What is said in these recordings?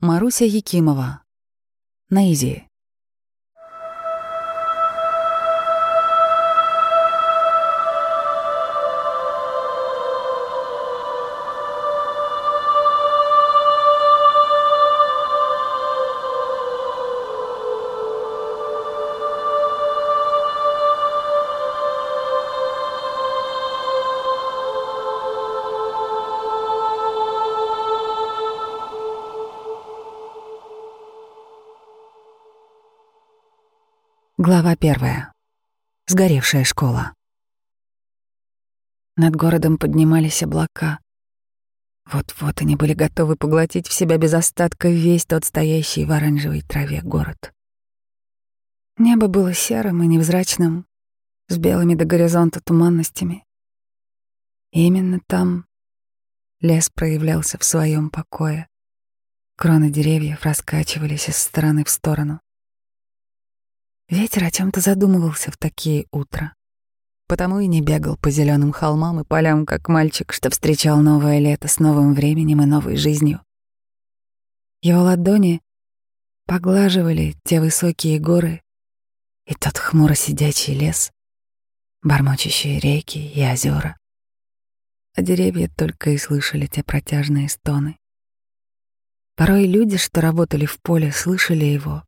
Маруся Якимова. Наизи. Глава первая. Сгоревшая школа. Над городом поднимались облака. Вот-вот они были готовы поглотить в себя без остатка весь тот стоящий в оранжевой траве город. Небо было серым и невзрачным, с белыми до горизонта туманностями. И именно там лес проявлялся в своем покое. Кроны деревьев раскачивались из стороны в сторону. Ветер о чем-то задумывался в такие утра. Потому и не бегал по зеленым холмам и полям, как мальчик, что встречал новое лето с новым временем и новой жизнью. Его ладони поглаживали те высокие горы и тот хмуро сидячий лес, бормочущие реки и озера. А деревья только и слышали те протяжные стоны. Порой люди, что работали в поле, слышали его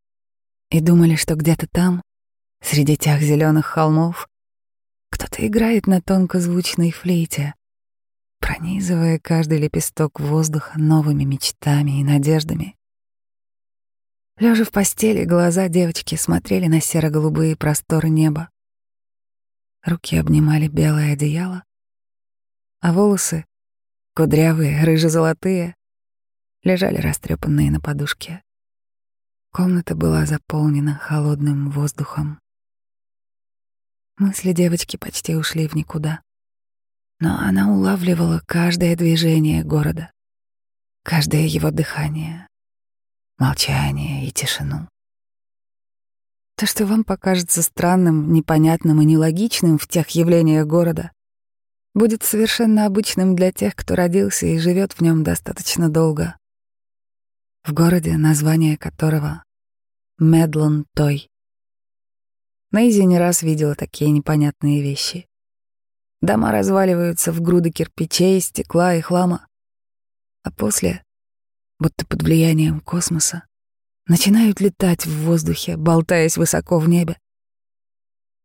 и думали, что где-то там, среди тех зеленых холмов, кто-то играет на тонкозвучной флейте, пронизывая каждый лепесток воздуха новыми мечтами и надеждами. Лежа в постели, глаза девочки смотрели на серо-голубые просторы неба. Руки обнимали белое одеяло, а волосы, кудрявые, рыже-золотые, лежали растрепанные на подушке. Комната была заполнена холодным воздухом. Мысли девочки почти ушли в никуда. Но она улавливала каждое движение города, каждое его дыхание, молчание и тишину. То, что вам покажется странным, непонятным и нелогичным в тех явлениях города, будет совершенно обычным для тех, кто родился и живет в нем достаточно долго в городе, название которого Медлон Той. Нейзи не раз видела такие непонятные вещи. Дома разваливаются в груды кирпичей, стекла и хлама, а после, будто под влиянием космоса, начинают летать в воздухе, болтаясь высоко в небе.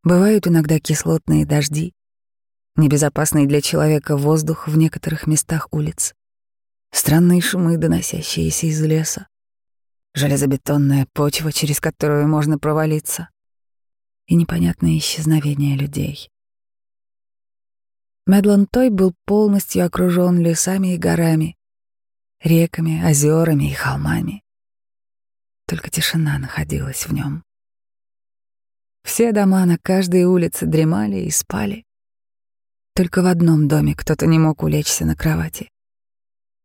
Бывают иногда кислотные дожди, небезопасный для человека воздух в некоторых местах улиц странные шумы, доносящиеся из леса, железобетонная почва, через которую можно провалиться, и непонятное исчезновение людей. Медлантой был полностью окружен лесами и горами, реками, озерами и холмами. Только тишина находилась в нем. Все дома на каждой улице дремали и спали. Только в одном доме кто-то не мог улечься на кровати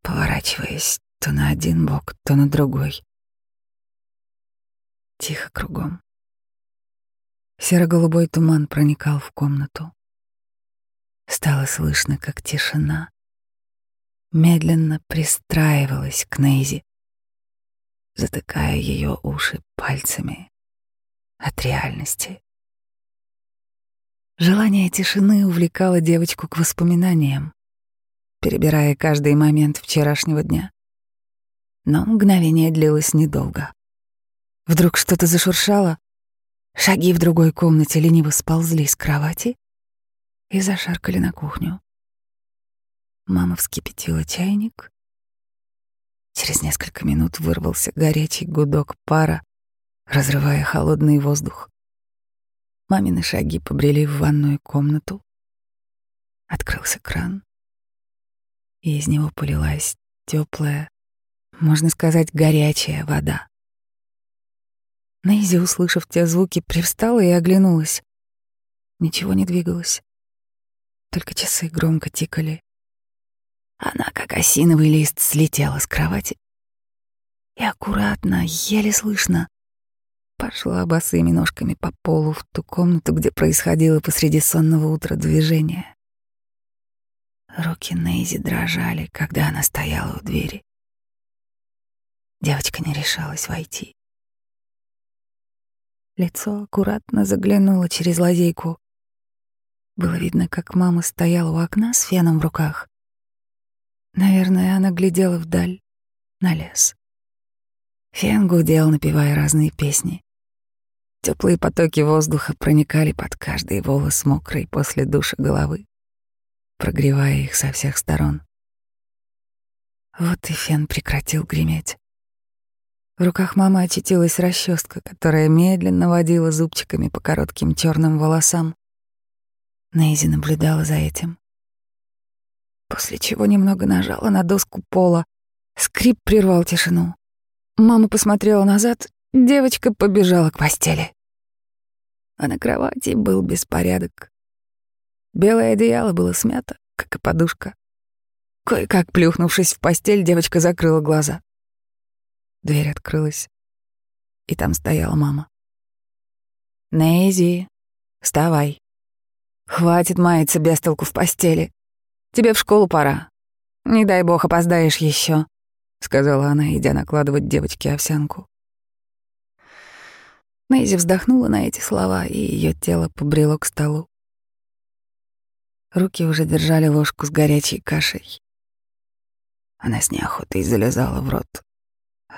поворачиваясь то на один бок, то на другой. Тихо кругом. Серо-голубой туман проникал в комнату. Стало слышно, как тишина медленно пристраивалась к Нейзи, затыкая ее уши пальцами от реальности. Желание тишины увлекало девочку к воспоминаниям перебирая каждый момент вчерашнего дня. Но мгновение длилось недолго. Вдруг что-то зашуршало, шаги в другой комнате лениво сползли с кровати и зашаркали на кухню. Мама вскипятила чайник. Через несколько минут вырвался горячий гудок пара, разрывая холодный воздух. Мамины шаги побрели в ванную комнату. Открылся кран и из него полилась теплая, можно сказать, горячая вода. Нейзи, услышав те звуки, привстала и оглянулась. Ничего не двигалось. Только часы громко тикали. Она, как осиновый лист, слетела с кровати и аккуратно, еле слышно, пошла босыми ножками по полу в ту комнату, где происходило посреди сонного утра движение. Руки Нейзи дрожали, когда она стояла у двери. Девочка не решалась войти. Лицо аккуратно заглянуло через лазейку. Было видно, как мама стояла у окна с феном в руках. Наверное, она глядела вдаль, на лес. Фен гудел, напевая разные песни. Теплые потоки воздуха проникали под каждый волос мокрой после душа головы, прогревая их со всех сторон. Вот и фен прекратил греметь. В руках мамы очутилась расческа, которая медленно водила зубчиками по коротким черным волосам. Нейзи наблюдала за этим. После чего немного нажала на доску пола. Скрип прервал тишину. Мама посмотрела назад, девочка побежала к постели. А на кровати был беспорядок. Белое одеяло было смято, как и подушка. Кое-как плюхнувшись в постель, девочка закрыла глаза. Дверь открылась, и там стояла мама. «Нейзи, вставай. Хватит маяться без толку в постели. Тебе в школу пора. Не дай бог опоздаешь еще, сказала она, идя накладывать девочке овсянку. Нейзи вздохнула на эти слова, и ее тело побрело к столу. Руки уже держали ложку с горячей кашей. Она с неохотой залезала в рот,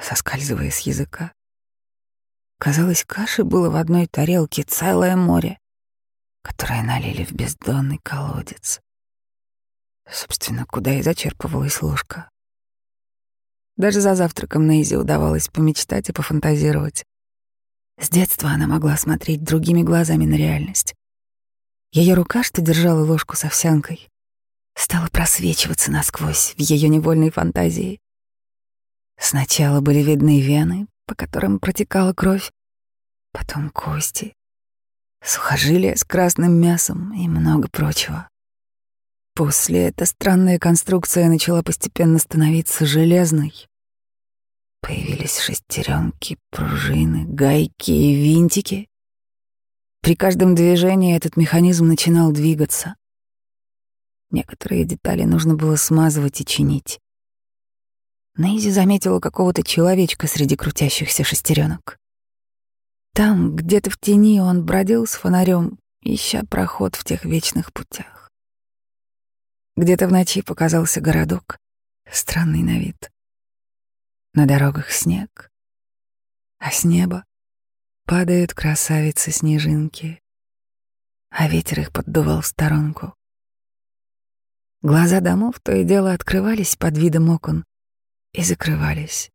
соскальзывая с языка. Казалось, каши было в одной тарелке целое море, которое налили в бездонный колодец. Собственно, куда и зачерпывалась ложка. Даже за завтраком Нейзи удавалось помечтать и пофантазировать. С детства она могла смотреть другими глазами на реальность. Ее рука, что держала ложку с овсянкой, стала просвечиваться насквозь в ее невольной фантазии. Сначала были видны вены, по которым протекала кровь, потом кости, сухожилия с красным мясом и много прочего. После эта странная конструкция начала постепенно становиться железной. Появились шестеренки, пружины, гайки и винтики. При каждом движении этот механизм начинал двигаться. Некоторые детали нужно было смазывать и чинить. Нейзи заметила какого-то человечка среди крутящихся шестеренок. Там, где-то в тени, он бродил с фонарем, ища проход в тех вечных путях. Где-то в ночи показался городок, странный на вид. На дорогах снег, а с неба падают красавицы-снежинки, а ветер их поддувал в сторонку. Глаза домов то и дело открывались под видом окон, и закрывались.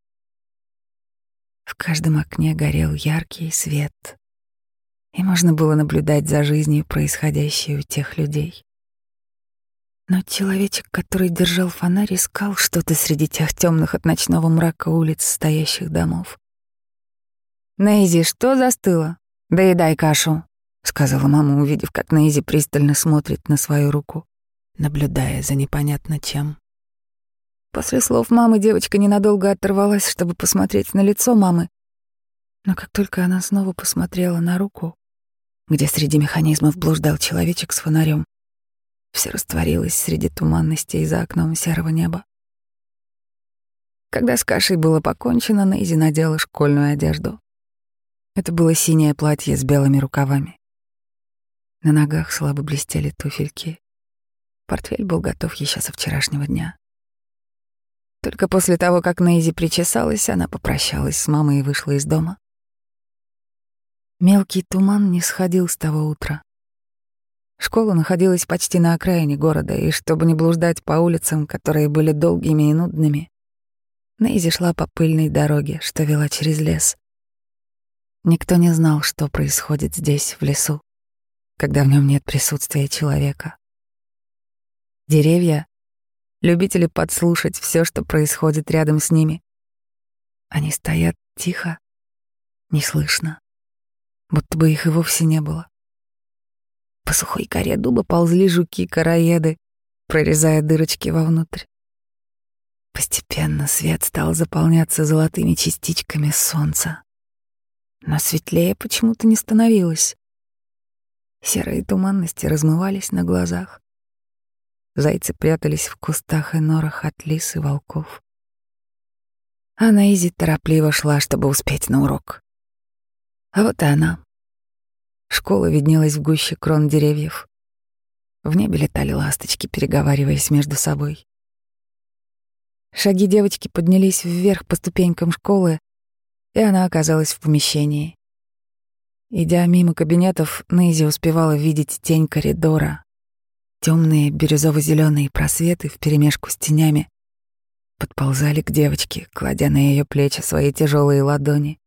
В каждом окне горел яркий свет, и можно было наблюдать за жизнью, происходящей у тех людей. Но человечек, который держал фонарь, искал что-то среди тех темных от ночного мрака улиц стоящих домов. «Нейзи, что застыло? Доедай кашу», — сказала мама, увидев, как Нейзи пристально смотрит на свою руку, наблюдая за непонятно чем. После слов мамы девочка ненадолго оторвалась, чтобы посмотреть на лицо мамы. Но как только она снова посмотрела на руку, где среди механизмов блуждал человечек с фонарем, все растворилось среди туманностей за окном серого неба. Когда с кашей было покончено, Нейзи надела школьную одежду. Это было синее платье с белыми рукавами. На ногах слабо блестели туфельки. Портфель был готов еще со вчерашнего дня. Только после того, как Нейзи причесалась, она попрощалась с мамой и вышла из дома. Мелкий туман не сходил с того утра. Школа находилась почти на окраине города, и чтобы не блуждать по улицам, которые были долгими и нудными, Нейзи шла по пыльной дороге, что вела через лес. Никто не знал, что происходит здесь, в лесу, когда в нем нет присутствия человека. Деревья любители подслушать все, что происходит рядом с ними. Они стоят тихо, неслышно, будто бы их и вовсе не было. По сухой коре дуба ползли жуки-караеды, прорезая дырочки вовнутрь. Постепенно свет стал заполняться золотыми частичками солнца. Но светлее почему-то не становилось. Серые туманности размывались на глазах. Зайцы прятались в кустах и норах от лис и волков. А Нейзи торопливо шла, чтобы успеть на урок. А вот и она. Школа виднелась в гуще крон деревьев. В небе летали ласточки, переговариваясь между собой. Шаги девочки поднялись вверх по ступенькам школы, и она оказалась в помещении. Идя мимо кабинетов, Нейзи успевала видеть тень коридора. Темные бирюзово-зеленые просветы вперемешку с тенями подползали к девочке, кладя на ее плечи свои тяжелые ладони.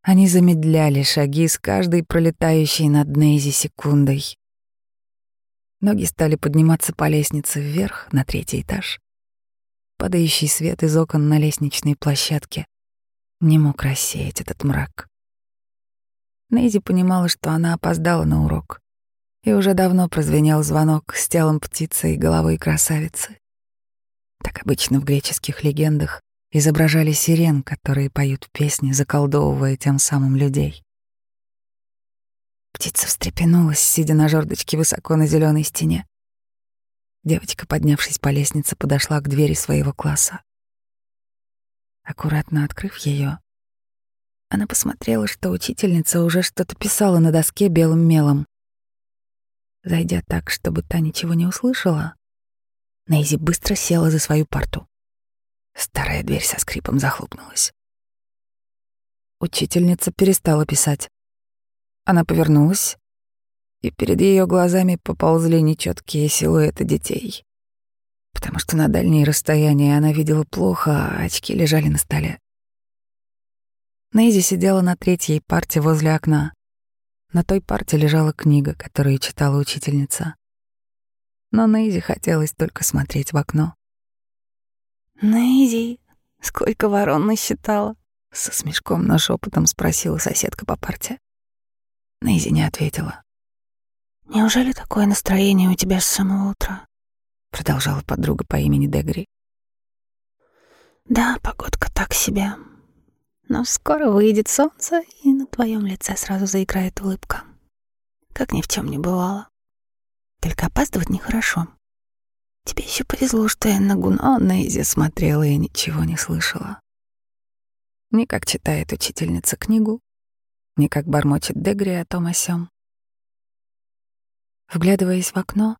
Они замедляли шаги с каждой пролетающей над Нейзи секундой. Ноги стали подниматься по лестнице вверх на третий этаж. Падающий свет из окон на лестничной площадке не мог рассеять этот мрак. Нейзи понимала, что она опоздала на урок, и уже давно прозвенел звонок с телом птицы и головой красавицы. Так обычно в греческих легендах изображали сирен, которые поют песни, заколдовывая тем самым людей. Птица встрепенулась, сидя на жердочке высоко на зеленой стене. Девочка, поднявшись по лестнице, подошла к двери своего класса. Аккуратно открыв ее, она посмотрела, что учительница уже что-то писала на доске белым мелом. Зайдя так, чтобы та ничего не услышала, Нейзи быстро села за свою парту. Старая дверь со скрипом захлопнулась. Учительница перестала писать. Она повернулась и перед ее глазами поползли нечеткие силуэты детей. Потому что на дальние расстояния она видела плохо, а очки лежали на столе. Нейзи сидела на третьей парте возле окна. На той парте лежала книга, которую читала учительница. Но Нейзи хотелось только смотреть в окно. «Нейзи, сколько ворон насчитала?» — со смешком, но шепотом спросила соседка по парте. Нейзи не ответила. «Неужели такое настроение у тебя с самого утра?» — продолжала подруга по имени Дегри. «Да, погодка так себе. Но скоро выйдет солнце, и на твоем лице сразу заиграет улыбка. Как ни в чем не бывало. Только опаздывать нехорошо. Тебе еще повезло, что я на Гуно Нейзи смотрела и ничего не слышала. Ни как читает учительница книгу, ни как бормочет Дегри о том о сём. Вглядываясь в окно,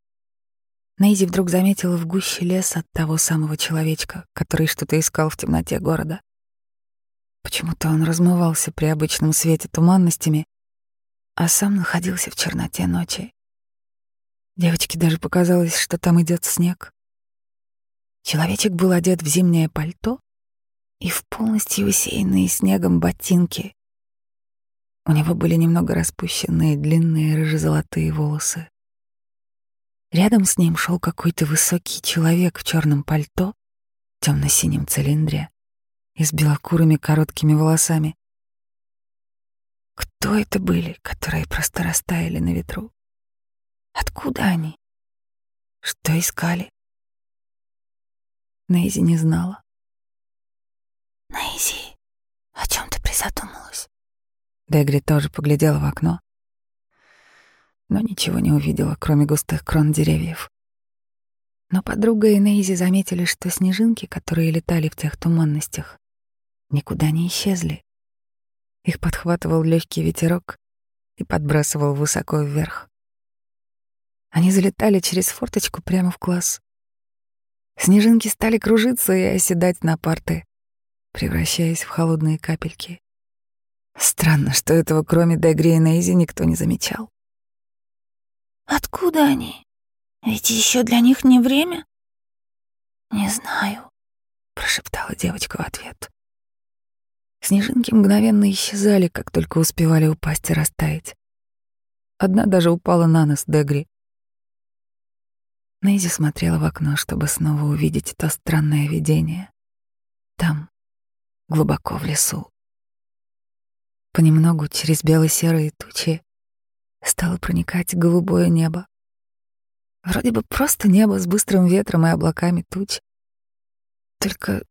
Нейзи вдруг заметила в гуще леса того самого человечка, который что-то искал в темноте города. Почему-то он размывался при обычном свете туманностями, а сам находился в черноте ночи. Девочке даже показалось, что там идет снег. Человечек был одет в зимнее пальто и в полностью усеянные снегом ботинки. У него были немного распущенные длинные рыжезолотые волосы. Рядом с ним шел какой-то высокий человек в черном пальто, темно-синем цилиндре и с белокурыми короткими волосами. Кто это были, которые просто растаяли на ветру? Откуда они? Что искали? Нейзи не знала. Нейзи, о чем ты призадумалась? Дегри тоже поглядела в окно но ничего не увидела, кроме густых крон деревьев. Но подруга и Нейзи заметили, что снежинки, которые летали в тех туманностях, никуда не исчезли. Их подхватывал легкий ветерок и подбрасывал высоко вверх. Они залетали через форточку прямо в класс. Снежинки стали кружиться и оседать на парты, превращаясь в холодные капельки. Странно, что этого кроме Дегри и Нейзи никто не замечал. Откуда они? Ведь еще для них не время. Не знаю, прошептала девочка в ответ. Снежинки мгновенно исчезали, как только успевали упасть и растаять. Одна даже упала на нос Дегри. Нейзи смотрела в окно, чтобы снова увидеть то странное видение. Там, глубоко в лесу. Понемногу через бело-серые тучи стало проникать голубое небо. Вроде бы просто небо с быстрым ветром и облаками туч. Только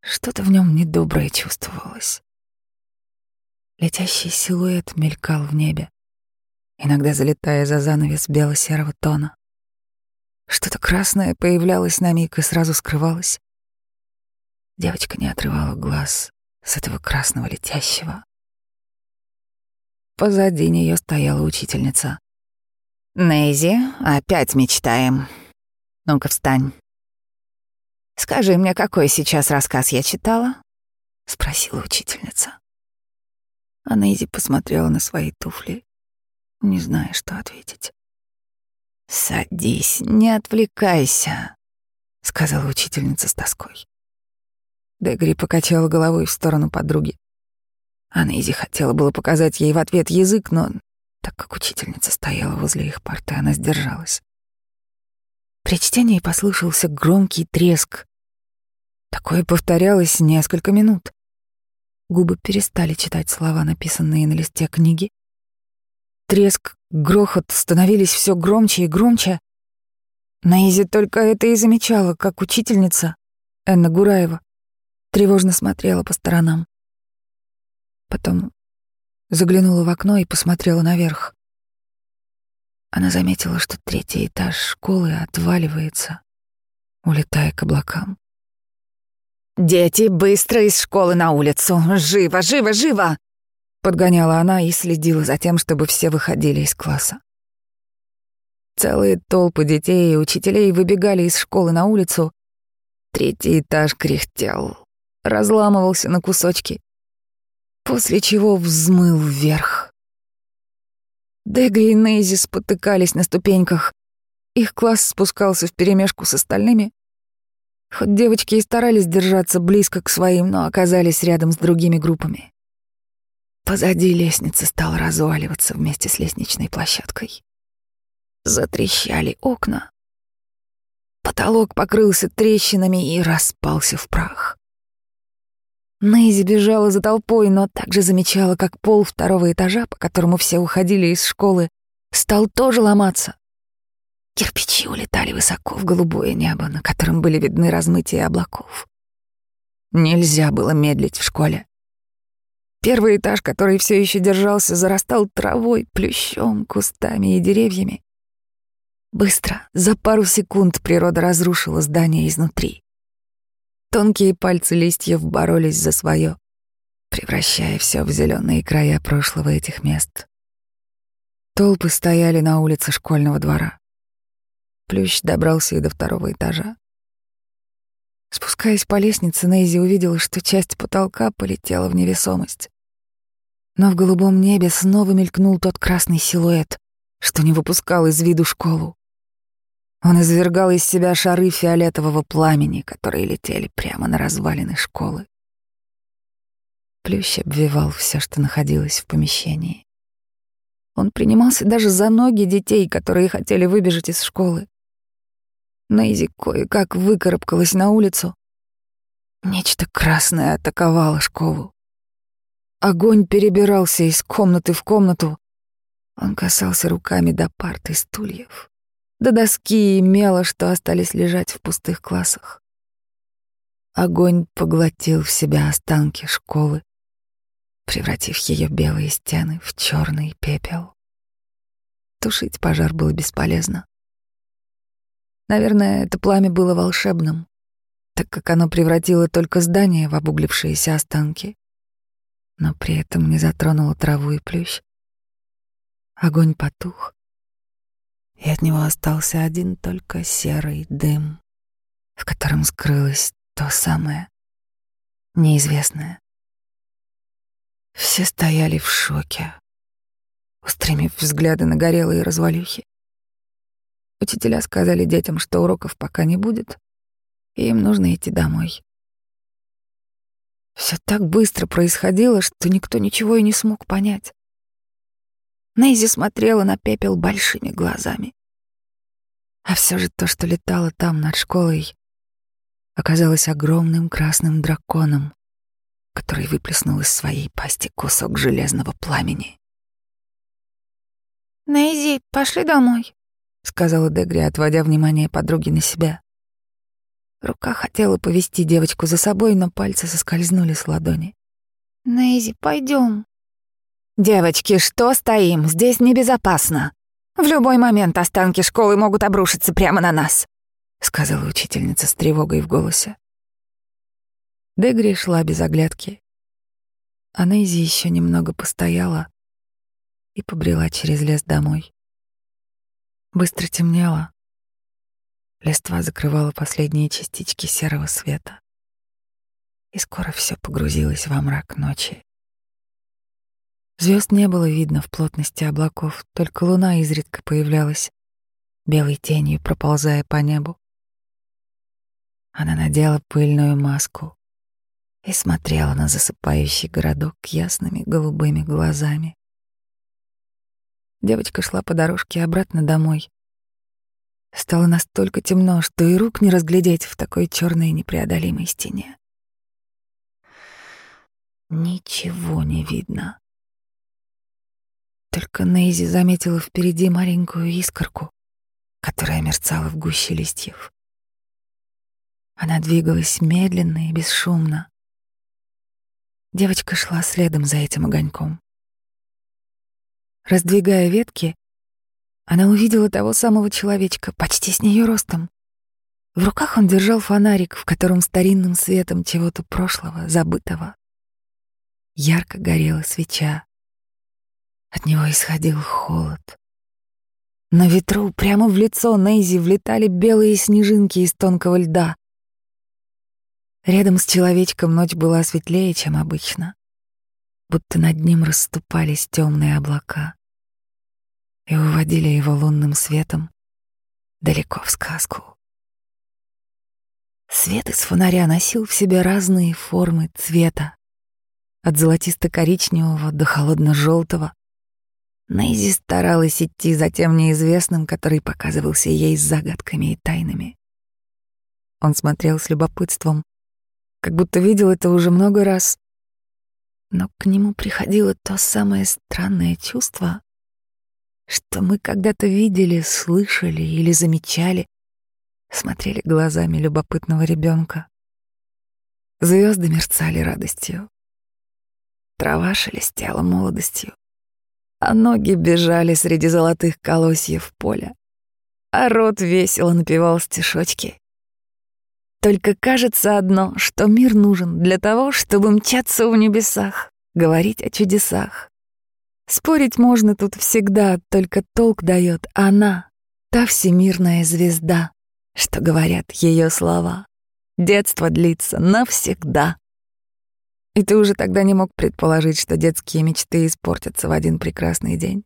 что-то в нем недоброе чувствовалось. Летящий силуэт мелькал в небе, иногда залетая за занавес бело-серого тона. Что-то красное появлялось на миг и сразу скрывалось. Девочка не отрывала глаз с этого красного летящего. Позади нее стояла учительница. «Нейзи, опять мечтаем. Ну-ка, встань. Скажи мне, какой сейчас рассказ я читала?» — спросила учительница. А Нейзи посмотрела на свои туфли, не зная, что ответить. «Садись, не отвлекайся», — сказала учительница с тоской. Дегри покачала головой в сторону подруги. А Нейзи хотела было показать ей в ответ язык, но так как учительница стояла возле их парты, она сдержалась. При чтении послышался громкий треск. Такое повторялось несколько минут. Губы перестали читать слова, написанные на листе книги. Треск, грохот становились все громче и громче. Наизи только это и замечала, как учительница, Энна Гураева, тревожно смотрела по сторонам. Потом заглянула в окно и посмотрела наверх. Она заметила, что третий этаж школы отваливается, улетая к облакам. «Дети, быстро из школы на улицу! Живо, живо, живо!» Подгоняла она и следила за тем, чтобы все выходили из класса. Целые толпы детей и учителей выбегали из школы на улицу. Третий этаж кряхтел, разламывался на кусочки, после чего взмыл вверх. Дегри и Нейзи спотыкались на ступеньках. Их класс спускался вперемешку с остальными. Хоть девочки и старались держаться близко к своим, но оказались рядом с другими группами. Позади лестницы стала разваливаться вместе с лестничной площадкой. Затрещали окна. Потолок покрылся трещинами и распался в прах. Нейзи бежала за толпой, но также замечала, как пол второго этажа, по которому все уходили из школы, стал тоже ломаться. Кирпичи улетали высоко в голубое небо, на котором были видны размытия облаков. Нельзя было медлить в школе. Первый этаж, который все еще держался, зарастал травой, плющом, кустами и деревьями. Быстро, за пару секунд природа разрушила здание изнутри. Тонкие пальцы листьев боролись за свое, превращая все в зеленые края прошлого этих мест. Толпы стояли на улице школьного двора. Плющ добрался и до второго этажа. Спускаясь по лестнице, Нейзи увидела, что часть потолка полетела в невесомость. Но в голубом небе снова мелькнул тот красный силуэт, что не выпускал из виду школу. Он извергал из себя шары фиолетового пламени, которые летели прямо на развалины школы. Плющ обвивал все, что находилось в помещении. Он принимался даже за ноги детей, которые хотели выбежать из школы. Нейзи кое-как выкарабкалась на улицу. Нечто красное атаковало школу. Огонь перебирался из комнаты в комнату. Он касался руками до парт и стульев до доски и мела, что остались лежать в пустых классах. Огонь поглотил в себя останки школы, превратив ее белые стены в черный пепел. Тушить пожар было бесполезно. Наверное, это пламя было волшебным, так как оно превратило только здание в обуглившиеся останки, но при этом не затронуло траву и плющ. Огонь потух, и от него остался один только серый дым, в котором скрылось то самое неизвестное. Все стояли в шоке, устремив взгляды на горелые развалюхи. Учителя сказали детям, что уроков пока не будет, и им нужно идти домой. Все так быстро происходило, что никто ничего и не смог понять. Нейзи смотрела на пепел большими глазами. А все же то, что летало там над школой, оказалось огромным красным драконом, который выплеснул из своей пасти кусок железного пламени. «Нейзи, пошли домой», — сказала Дегри, отводя внимание подруги на себя. Рука хотела повести девочку за собой, но пальцы соскользнули с ладони. «Нейзи, пойдем. «Девочки, что стоим? Здесь небезопасно. В любой момент останки школы могут обрушиться прямо на нас», — сказала учительница с тревогой в голосе. Дегри шла без оглядки. А Нейзи еще немного постояла и побрела через лес домой. Быстро темнело. Листва закрывала последние частички серого света. И скоро все погрузилось во мрак ночи. Звезд не было видно в плотности облаков, только луна изредка появлялась, белой тенью проползая по небу. Она надела пыльную маску и смотрела на засыпающий городок ясными голубыми глазами. Девочка шла по дорожке обратно домой. Стало настолько темно, что и рук не разглядеть в такой черной непреодолимой стене. Ничего не видно. Только Нейзи заметила впереди маленькую искорку, которая мерцала в гуще листьев. Она двигалась медленно и бесшумно. Девочка шла следом за этим огоньком. Раздвигая ветки, она увидела того самого человечка, почти с нее ростом. В руках он держал фонарик, в котором старинным светом чего-то прошлого, забытого. Ярко горела свеча. От него исходил холод. На ветру прямо в лицо Нейзи влетали белые снежинки из тонкого льда. Рядом с человечком ночь была светлее, чем обычно будто над ним расступались темные облака и уводили его лунным светом далеко в сказку. Свет из фонаря носил в себе разные формы цвета, от золотисто-коричневого до холодно-желтого. Нейзи старалась идти за тем неизвестным, который показывался ей с загадками и тайнами. Он смотрел с любопытством, как будто видел это уже много раз, но к нему приходило то самое странное чувство, что мы когда-то видели, слышали или замечали, смотрели глазами любопытного ребенка. Звезды мерцали радостью. Трава шелестела молодостью, а ноги бежали среди золотых колосьев поля, а рот весело напевал стишочки. Только кажется одно, что мир нужен для того, чтобы мчаться в небесах, говорить о чудесах. Спорить можно тут всегда, только толк дает она, та всемирная звезда, что говорят ее слова. Детство длится навсегда. И ты уже тогда не мог предположить, что детские мечты испортятся в один прекрасный день.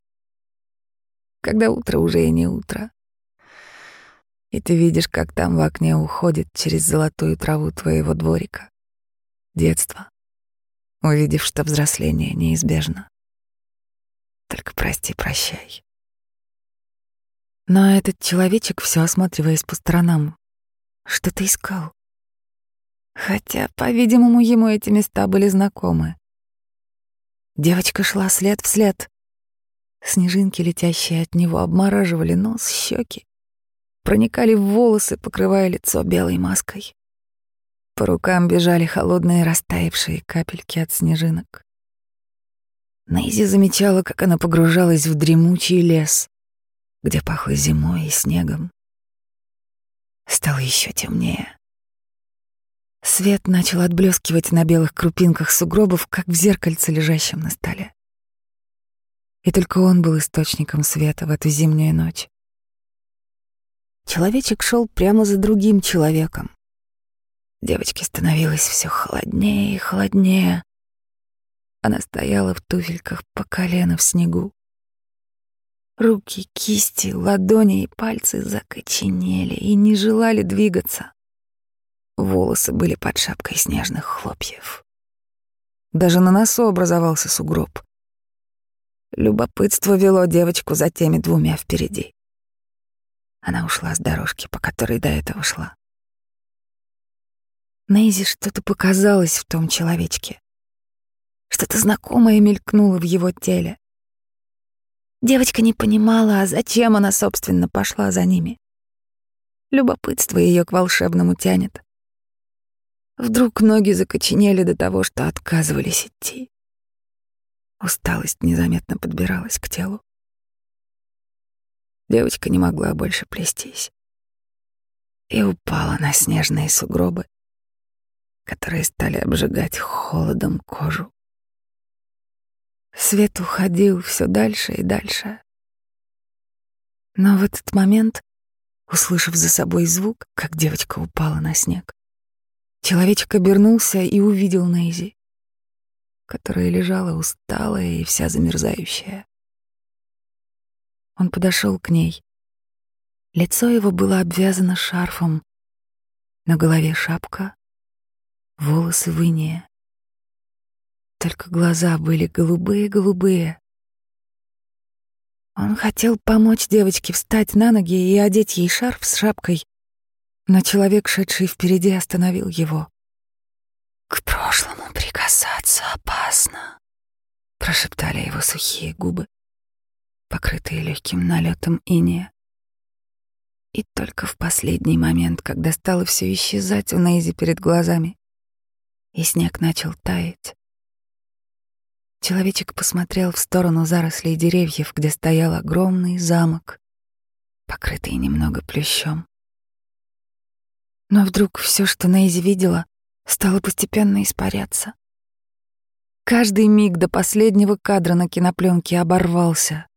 Когда утро уже и не утро, и ты видишь, как там в окне уходит через золотую траву твоего дворика. Детство. Увидев, что взросление неизбежно. Только прости, прощай. Но этот человечек, все осматриваясь по сторонам, что-то искал. Хотя, по-видимому, ему эти места были знакомы. Девочка шла след в след. Снежинки, летящие от него, обмораживали нос, щеки проникали в волосы, покрывая лицо белой маской. По рукам бежали холодные растаявшие капельки от снежинок. Нейзи замечала, как она погружалась в дремучий лес, где пахло зимой и снегом. Стало еще темнее. Свет начал отблескивать на белых крупинках сугробов, как в зеркальце, лежащем на столе. И только он был источником света в эту зимнюю ночь. Человечек шел прямо за другим человеком. Девочке становилось все холоднее и холоднее. Она стояла в туфельках по колено в снегу. Руки, кисти, ладони и пальцы закоченели и не желали двигаться. Волосы были под шапкой снежных хлопьев. Даже на носу образовался сугроб. Любопытство вело девочку за теми двумя впереди. Она ушла с дорожки, по которой до этого шла. Нейзи что-то показалось в том человечке. Что-то знакомое мелькнуло в его теле. Девочка не понимала, а зачем она, собственно, пошла за ними. Любопытство ее к волшебному тянет. Вдруг ноги закоченели до того, что отказывались идти. Усталость незаметно подбиралась к телу. Девочка не могла больше плестись. И упала на снежные сугробы, которые стали обжигать холодом кожу. Свет уходил все дальше и дальше. Но в этот момент, услышав за собой звук, как девочка упала на снег, человечек обернулся и увидел Нейзи, которая лежала усталая и вся замерзающая. Он подошел к ней. Лицо его было обвязано шарфом, на голове шапка, волосы в инее. Только глаза были голубые-голубые. Он хотел помочь девочке встать на ноги и одеть ей шарф с шапкой, но человек, шедший впереди, остановил его. «К прошлому прикасаться опасно», — прошептали его сухие губы, покрытые легким налетом иния. И только в последний момент, когда стало все исчезать у Нейзи перед глазами, и снег начал таять, Человечек посмотрел в сторону зарослей деревьев, где стоял огромный замок, покрытый немного плющом. Но вдруг все, что Нейзи видела, стало постепенно испаряться. Каждый миг до последнего кадра на кинопленке оборвался.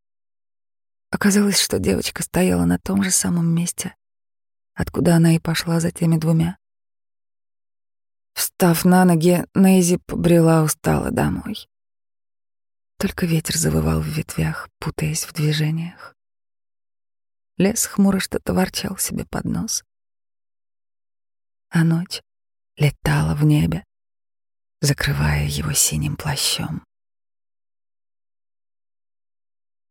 Оказалось, что девочка стояла на том же самом месте, откуда она и пошла за теми двумя. Встав на ноги, Нейзи побрела устало домой. Только ветер завывал в ветвях, путаясь в движениях. Лес хмуро что-то ворчал себе под нос. А ночь летала в небе, закрывая его синим плащом.